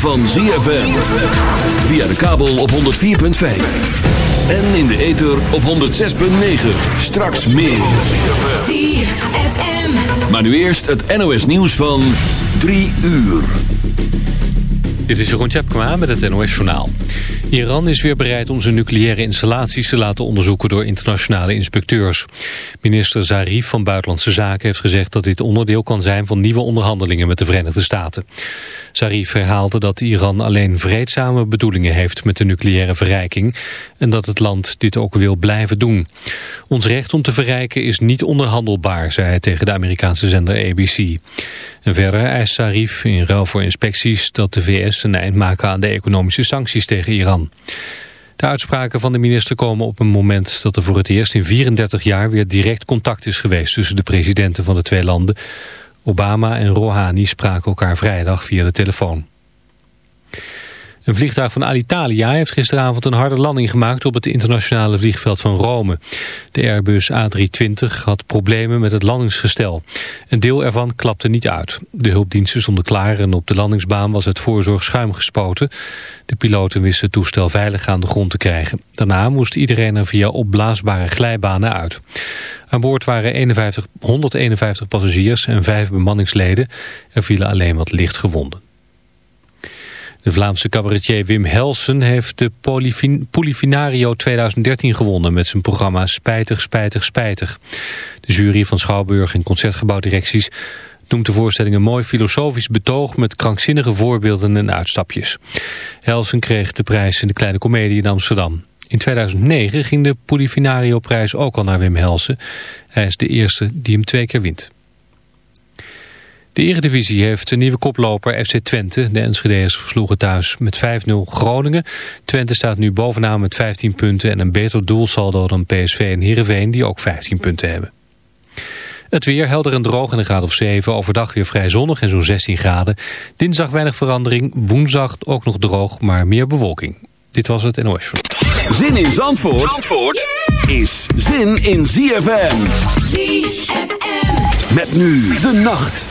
van ZFM. Via de kabel op 104.5. En in de ether op 106.9. Straks meer. ZFM. Maar nu eerst het NOS nieuws van 3 uur. Dit is Jeroen Tjepkema met het NOS Journaal. Iran is weer bereid om zijn nucleaire installaties te laten onderzoeken door internationale inspecteurs. Minister Zarif van Buitenlandse Zaken heeft gezegd dat dit onderdeel kan zijn van nieuwe onderhandelingen met de Verenigde Staten. Zarif herhaalde dat Iran alleen vreedzame bedoelingen heeft met de nucleaire verrijking en dat het land dit ook wil blijven doen. Ons recht om te verrijken is niet onderhandelbaar, zei hij tegen de Amerikaanse zender ABC. En verder eist Zarif in ruil voor inspecties dat de VS een eind maken aan de economische sancties tegen Iran. De uitspraken van de minister komen op een moment dat er voor het eerst in 34 jaar weer direct contact is geweest tussen de presidenten van de twee landen. Obama en Rouhani spraken elkaar vrijdag via de telefoon. Een vliegtuig van Alitalia heeft gisteravond een harde landing gemaakt op het internationale vliegveld van Rome. De Airbus A320 had problemen met het landingsgestel. Een deel ervan klapte niet uit. De hulpdiensten stonden klaar en op de landingsbaan was het voorzorg schuim gespoten. De piloten wisten het toestel veilig aan de grond te krijgen. Daarna moest iedereen er via opblaasbare glijbanen uit. Aan boord waren 51, 151 passagiers en vijf bemanningsleden. Er vielen alleen wat licht gewonden. De Vlaamse cabaretier Wim Helsen heeft de Polifinario 2013 gewonnen met zijn programma Spijtig, Spijtig, Spijtig. De jury van Schouwburg en Concertgebouwdirecties noemt de voorstelling een mooi filosofisch betoog met krankzinnige voorbeelden en uitstapjes. Helsen kreeg de prijs in de Kleine Comedie in Amsterdam. In 2009 ging de Polifinario-prijs ook al naar Wim Helsen. Hij is de eerste die hem twee keer wint. De Eredivisie heeft een nieuwe koploper FC Twente. De Enschede'ers versloegen thuis met 5-0 Groningen. Twente staat nu bovenaan met 15 punten en een beter doelsaldo dan PSV en Heerenveen die ook 15 punten hebben. Het weer helder en droog en een graad of 7. Overdag weer vrij zonnig en zo'n 16 graden. Dinsdag weinig verandering. Woensdag ook nog droog, maar meer bewolking. Dit was het NOS. Zin in Zandvoort, Zandvoort is zin in ZFM. ZFM. Met nu de nacht.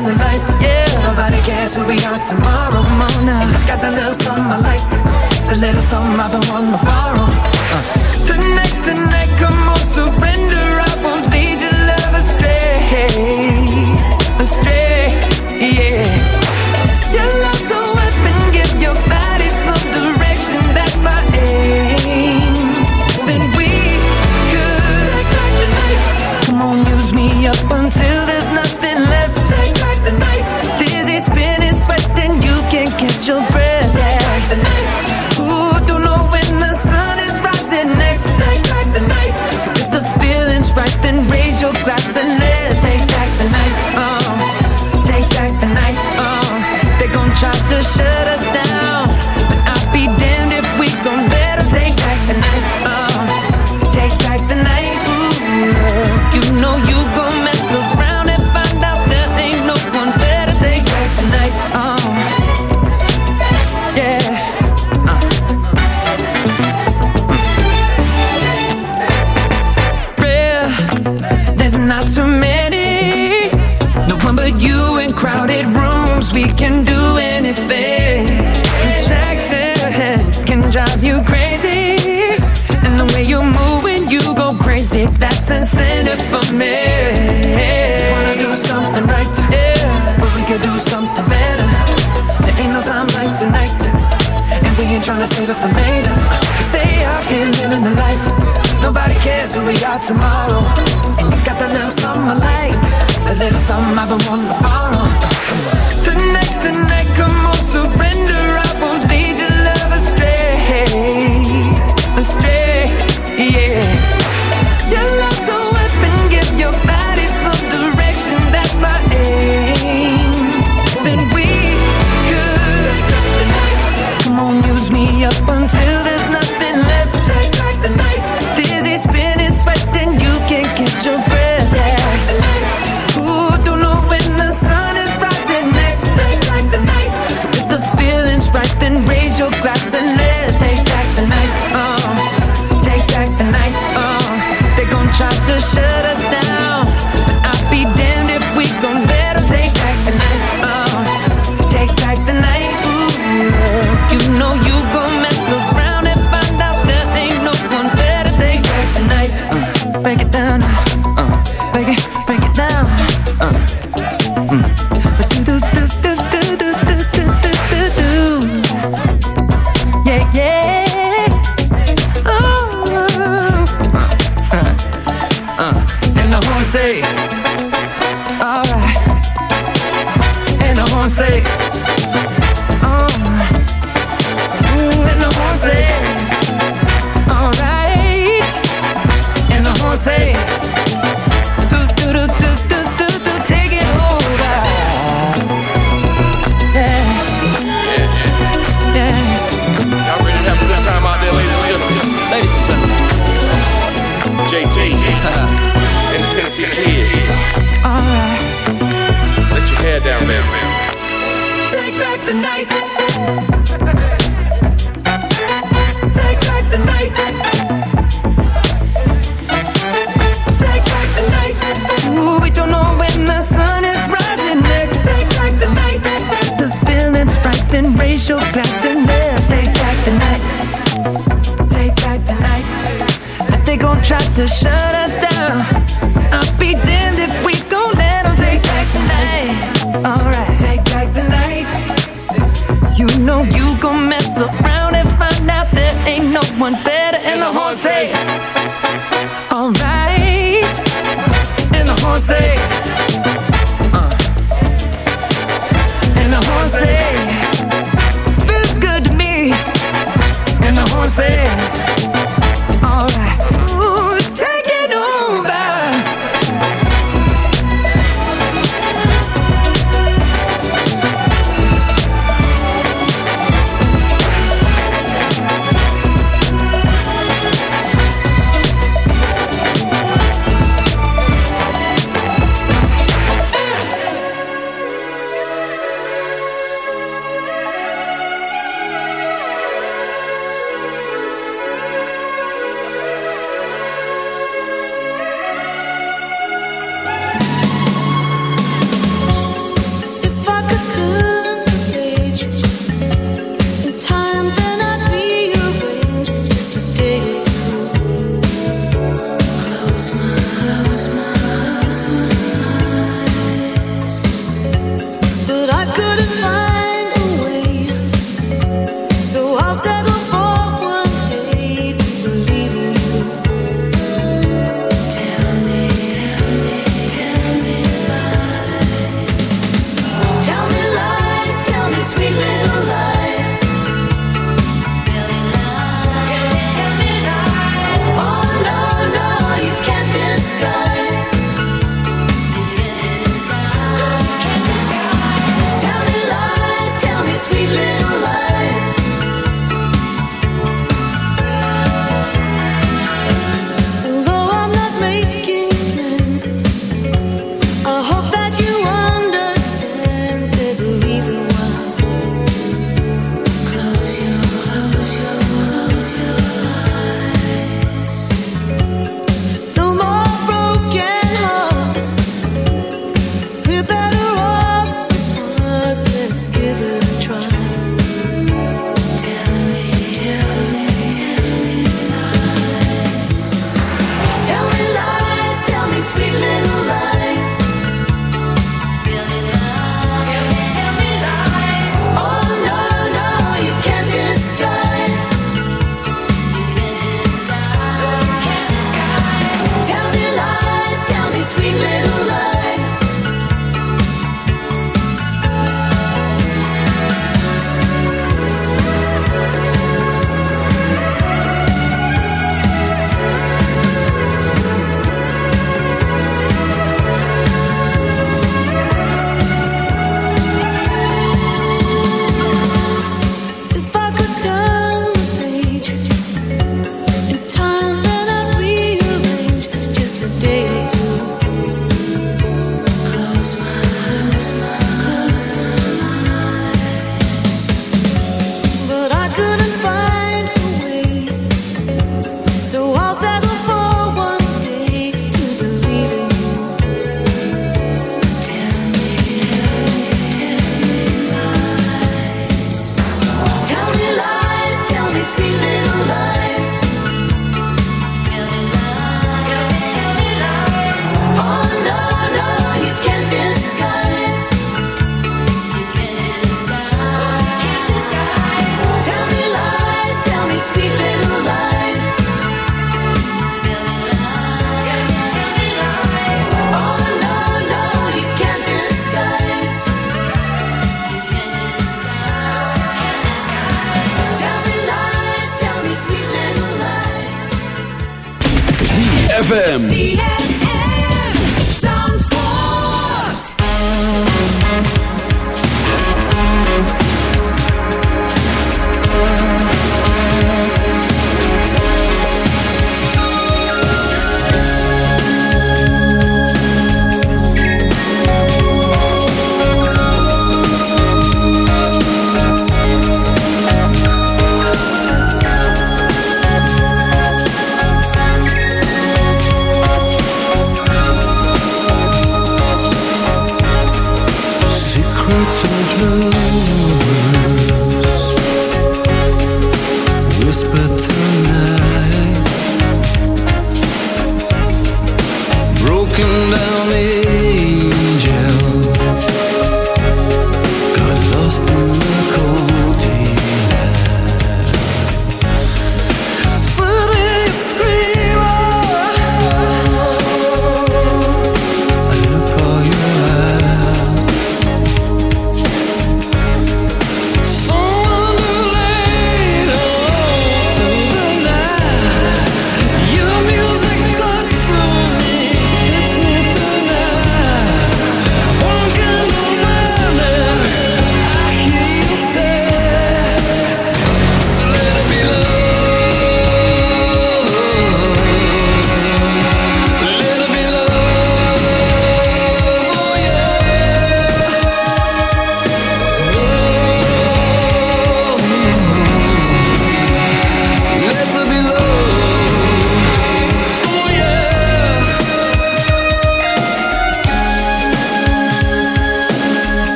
living the life. Yeah, nobody cares who we are tomorrow morning. I got the little something I like, the little something I've been wanting to borrow. Uh. Tonight's the night, come on, surrender. I won't lead your love astray, astray. Yeah. should have sense in for me. Wanna do something right, yeah. but we could do something better. There ain't no time like tonight, and we ain't trying to save it for later. Stay out here living the life. Nobody cares who we are tomorrow, and you got that little something I like, that little something I've been wanting to borrow.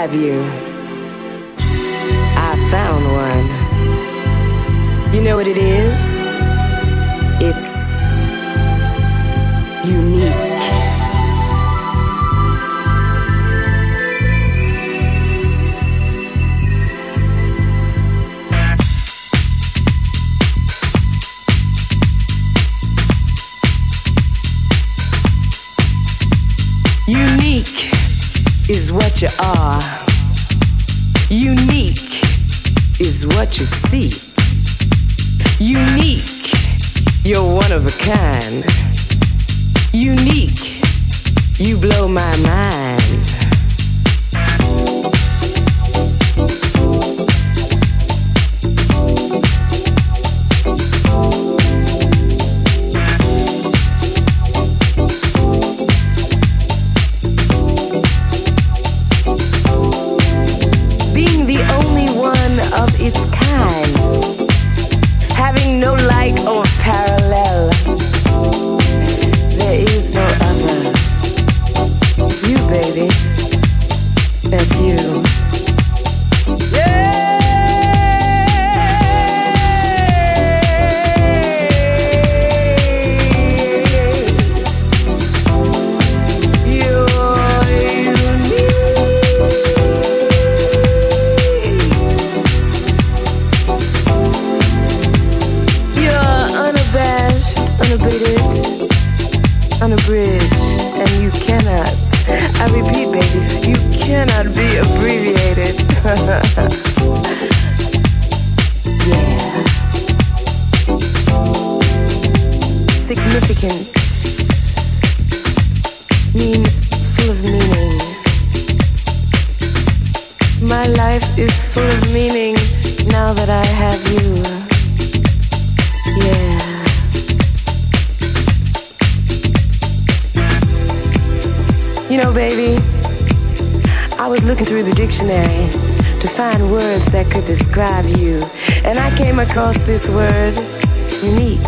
have you. please. that I have you. Yeah. You know, baby, I was looking through the dictionary to find words that could describe you, and I came across this word, unique.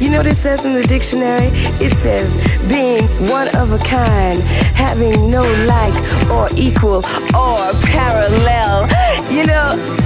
You know what it says in the dictionary? It says being one of a kind, having no like or equal or parallel. You know,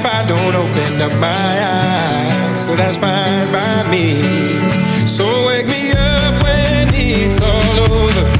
if I don't open up my eyes. Well, that's fine by me. So wake me up when it's all over.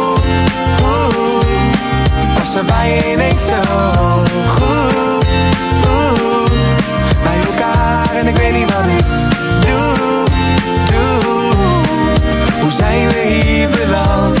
ze je niet zo goed, goed Bij elkaar en ik weet niet wat ik doe, doe Hoe zijn we hier beland?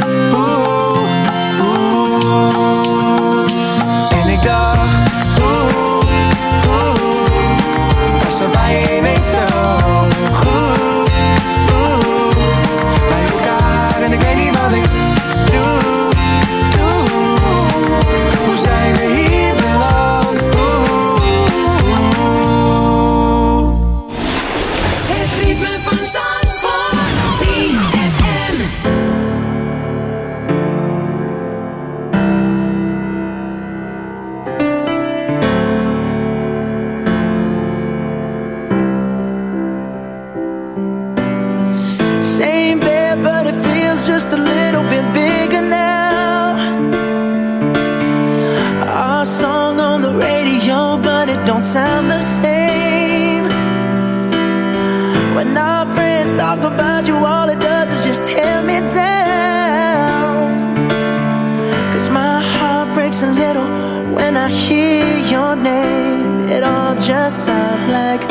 just sounds like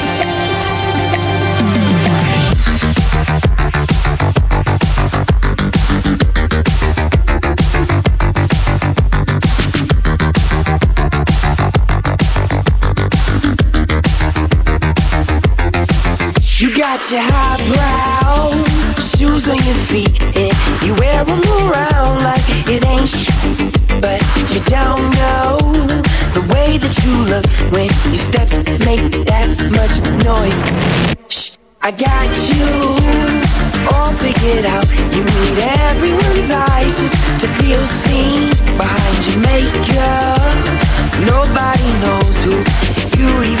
Feet, and you wear them around like it ain't sh- But you don't know the way that you look when your steps make that much noise. Shh, I got you all figured out. You need everyone's eyes just to feel seen behind your makeup. Nobody knows who you even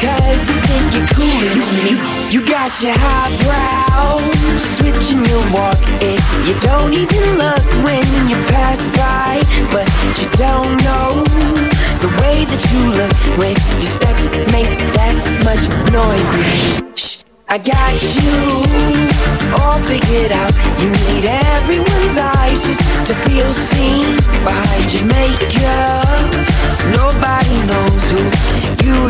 cause you think you're cooler than me. You got your highbrow, switching your walk, and you don't even look when you pass by, but you don't know the way that you look when your steps make that much noise. Shh, I got you all figured out. You need everyone's eyes just to feel seen behind your makeup. Nobody knows who you